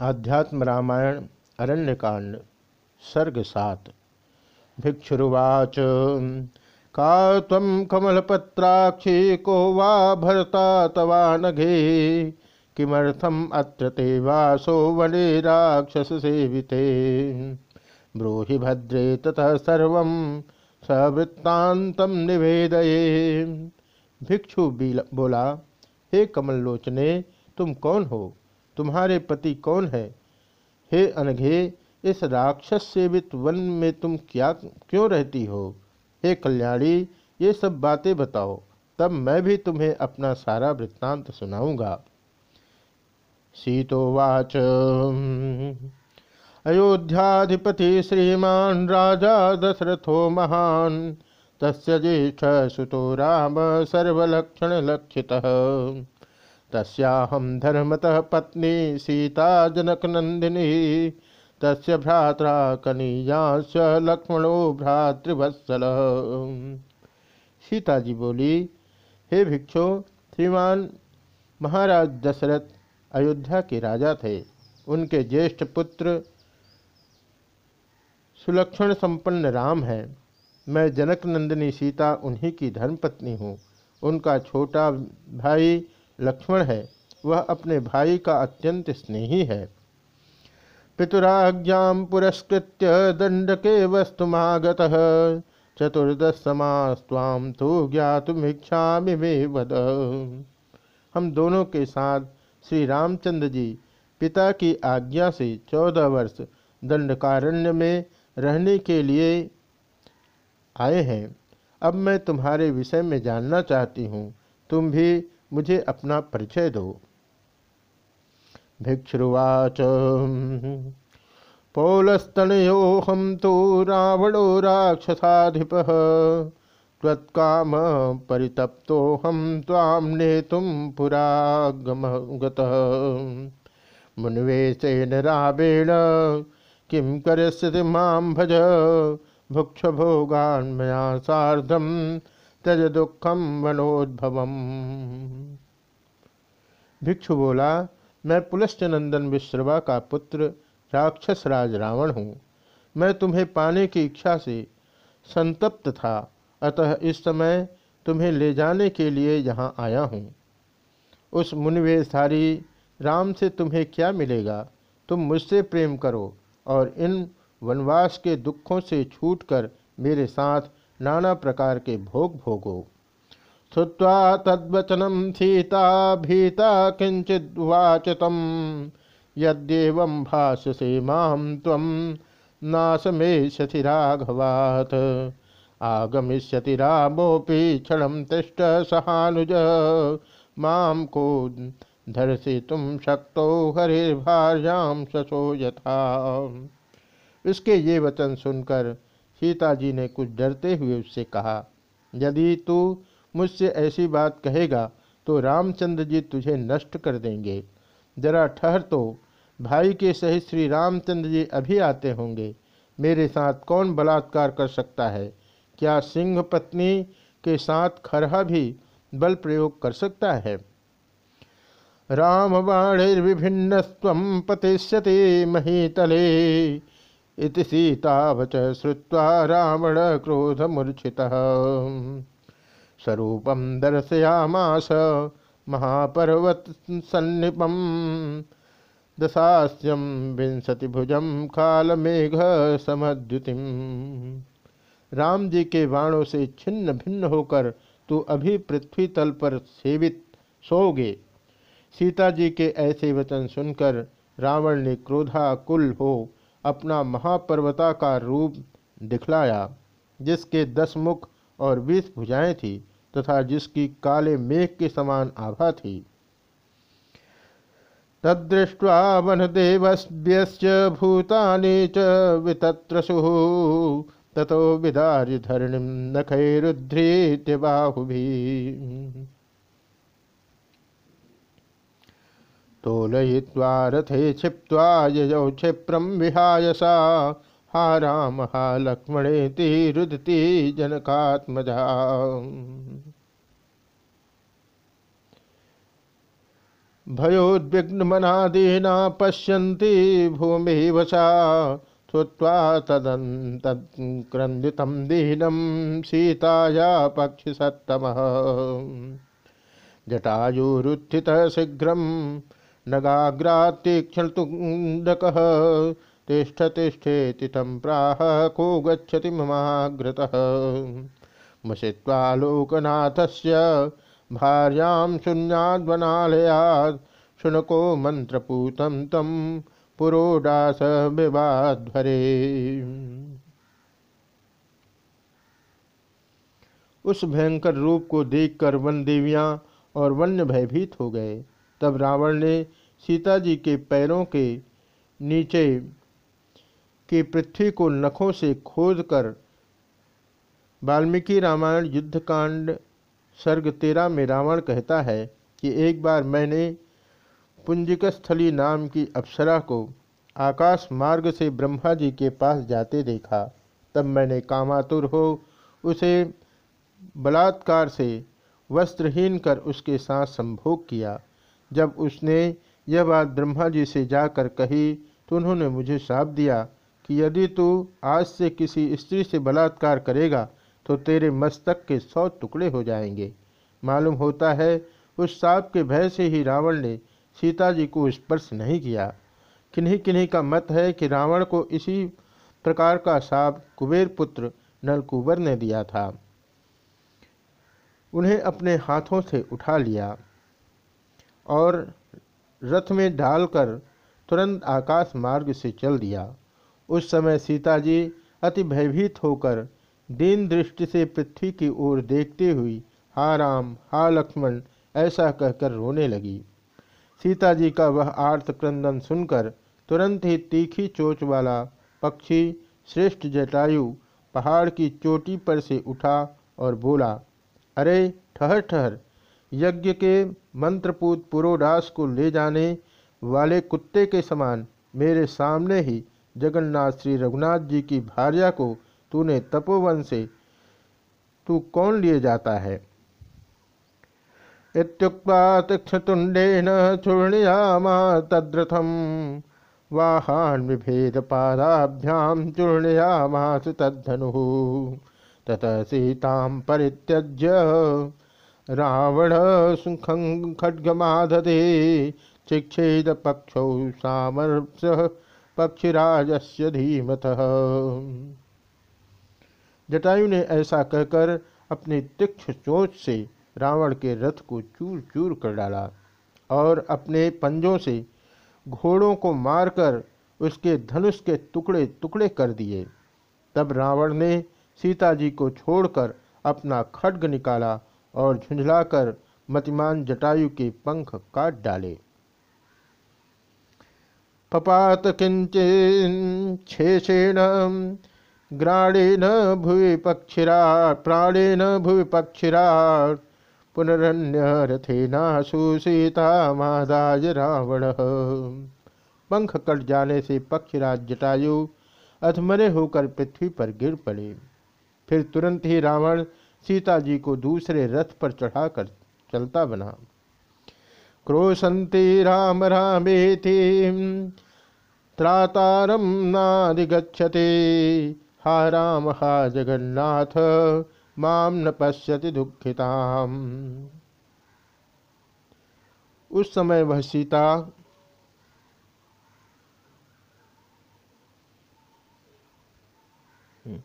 आध्यात्म रामायण, अरण्यकांड सर्ग सात भिक्षुरुवाच, का तम कमलपत्राक्षी को वा भरता तवा नघे? किमर्थम अत्र ते वासो वने राक्षस सेविते ब्रूहि भद्रे ततः सर्व सवृत्तांतम निवेदये। भिक्षु बोला हे कमललोचने तुम कौन हो? तुम्हारे पति कौन है? हे अनघे, इस राक्षस सेवित वन में तुम क्या, क्यों रहती हो? हे कल्याणी, ये सब बातें बताओ, तब मैं भी तुम्हें अपना सारा वृत्तांत सुनाऊँगा। सीतोवाच। अयोध्याधिपति श्रीमान राजा दशरथो महान, तस्य ज्येष्ठ सुतो राम सर्वलक्षण लक्षितः तस्याहम धर्मतः पत्नी सीता जनक नंदिनी तस्य भ्रात्रा कनीयाश लक्ष्मणो भ्रातृवत्सल। सीता जी बोली, हे भिक्षु, श्रीमान महाराज दशरथ अयोध्या के राजा थे। उनके ज्येष्ठ पुत्र सुलक्षण संपन्न राम है। मैं जनक नंदिनी सीता, उन्हीं की धर्मपत्नी हूँ। उनका छोटा भाई लक्ष्मण है, वह अपने भाई का अत्यंत स्नेही है। पितुराज्ञा पुरस्कृत दंडके वस्तुमागत चतुर्दश समास्वाम तो ज्ञातुमिच्छा मे हम दोनों के साथ श्री रामचंद्र जी पिता की आज्ञा से चौदह वर्ष दंडकारण्य में रहने के लिए आए हैं। अब मैं तुम्हारे विषय में जानना चाहती हूँ। तुम भी मुझे अपना परिचय दो। भिक्षुवाच। पौलस्तनयोहम तो रावणो राक्षसाधिप। त्वत्काम परितप्तोहम ताम नेतुम पुरागम मुनिवेशेन रावेण किम कर माम भज? भुक्ष भोगान मया सार्धम त्यज दुखम मनोद्भवम भिक्षु बोला, मैं पुलश्चनंदन विश्रवा का पुत्र राक्षस राज रावण हूँ। मैं तुम्हें पाने की इच्छा से संतप्त था। अतः इस समय तुम्हें ले जाने के लिए यहाँ आया हूँ। उस मुनिवेशधारी राम से तुम्हें क्या मिलेगा? तुम मुझसे प्रेम करो और इन वनवास के दुखों से छूटकर मेरे साथ नाना प्रकार के भोग भोगो। श्रुवा तद्वचनम सीता भीता किंचिवाच तम यद्यव भाष्यसे माम तम नाशमेष्यति राघवात। आगमिष्यति रामोपि क्षण तिष्ट सहानुज। माम को धरसी तुम शक्तो हरिर्भार्याम ससो यथा। इसके ये वचन सुनकर सीता जी ने कुछ डरते हुए उससे कहा, यदि तू मुझसे ऐसी बात कहेगा तो रामचंद्र जी तुझे नष्ट कर देंगे। जरा ठहर तो भाई के सहित श्री रामचंद्र जी अभी आते होंगे। मेरे साथ कौन बलात्कार कर सकता है? क्या सिंह पत्नी के साथ खरहा भी बल प्रयोग कर सकता है? राम बाणिर्विभिन्न स्व पतिष्यति महीतले। इति सीतावच श्रुवा रावण क्रोधमूर्छितः स्वरूपम दर्शयामास महापर्वत सन्निपम दशास्यम विंशतिभुजम कालमेघ समद्युतिम राम जी के बाणों से छिन्न भिन्न होकर तू अभी पृथ्वी तल पर सेवित सोगे। सीता जी के ऐसे वचन सुनकर रावण ने क्रोधाकुल हो अपना महापर्वताकार रूप दिखलाया, जिसके दस मुख और बीस भुजाएँ थी तथा जिसकी काले मेघ के समान आभा थी। तदृष्ट्वा वनदेवस्भ्यश्च भूतानि च वितत्रसु ततो विदार्य धरणिं नखैरुद्धृत्य बाहुभिः। तोलयित्वा रथे क्षिप्वा यजौ क्षिप्रं विहाय सा। हा राम, हा लक्ष्मणेति रुदती जनकात्मजा। भयोद्विग्नमनादीना पश्यन्ति भूमि वशा श्रुवा तदंतक्रंदितम दीनम सीताया पक्षिसत्तम। जटायुरुत्थित शीघ्र नगाग्रातीक्षणतुंडक तिष्ठ तिष्ठेति तं प्राह को गच्छति ममाग्रतः। मुषित्वा लोकनाथस्य भार्यां शून्याद्वनालयात् शुनको मन्त्रपूतं तं पुरोडास विवाध्वरे उस भयंकर रूप को देखकर वन देवियाँ और वन्य भयभीत हो गए। तब रावण ने सीता जी के पैरों के नीचे की पृथ्वी को नखों से खोद कर वाल्मीकि रामायण युद्धकांड सर्ग तेरह में रावण कहता है कि एक बार मैंने पुंजिकस्थली नाम की अप्सरा को आकाश मार्ग से ब्रह्मा जी के पास जाते देखा। तब मैंने कामातुर हो उसे बलात्कार से वस्त्रहीन कर उसके साथ संभोग किया। जब उसने यह बात ब्रह्मा जी से जाकर कही तो उन्होंने मुझे साप दिया कि यदि तू आज से किसी स्त्री से बलात्कार करेगा तो तेरे मस्तक के सौ टुकड़े हो जाएँगे। मालूम होता है, उस सांप के भय से ही रावण ने सीता जी को स्पर्श नहीं किया। किन्हीं किन्हीं का मत है कि रावण को इसी प्रकार का साप कुबेर पुत्र नलकुबर ने दिया था। उन्हें अपने हाथों से उठा लिया। और रथ में डालकर तुरंत आकाश मार्ग से चल दिया। उस समय सीता जी अति भयभीत होकर दीन दृष्टि से पृथ्वी की ओर देखते हुई हा राम, हा लक्ष्मण, ऐसा कहकर रोने लगी। सीता जी का वह आर्त क्रंदन सुनकर तुरंत ही तीखी चोच वाला पक्षी, श्रेष्ठ जटायु, पहाड़ की चोटी पर से उठा और बोला, अरे ठहर ठहर यज्ञ के मंत्रपूत पुरोडास को ले जाने वाले कुत्ते के समान मेरे सामने ही जगन्नाथ श्री रघुनाथ जी की भार्या को तूने तपोवन से तू कौन लिए जाता है? इत्युक्त्वा तीक्षतुण्डेन चूर्णयामा तद्रथम। वाहान विभेद पादाभ्याम चूर्णयामास तद्धनु। ततः सीता परित्यज्य रावण सुखं चिक्षेद पक्षौ सामर्ष पक्षिराजस्य धीमतः। जटायु ने ऐसा कहकर अपनी तीक्ष चोच से रावण के रथ को चूर चूर कर डाला और अपने पंजों से घोड़ों को मारकर उसके धनुष के टुकड़े टुकड़े कर दिए। तब रावण ने सीता जी को छोड़कर अपना खड्ग निकाला और झुंझलाकर मतिमान जटायु के पंख काट डाले। पपात किंचन छेषेण, ग्राणेन भुवि पक्षिरा प्राणेन भुवि पक्षिरा पुनरन्यरथेनाशु सीता मादाय रावण। पंख कट जाने से पक्षीराज जटायु अधमरे होकर पृथ्वी पर गिर पड़े। फिर तुरंत ही रावण सीता जी को दूसरे रथ पर चढ़ाकर चलता बना क्रोशंती राम रामेति त्रातारम नादिगछते हा राम, हा जगन्नाथ माम न पश्यति दुखिताम उस समय वह सीता हम्म।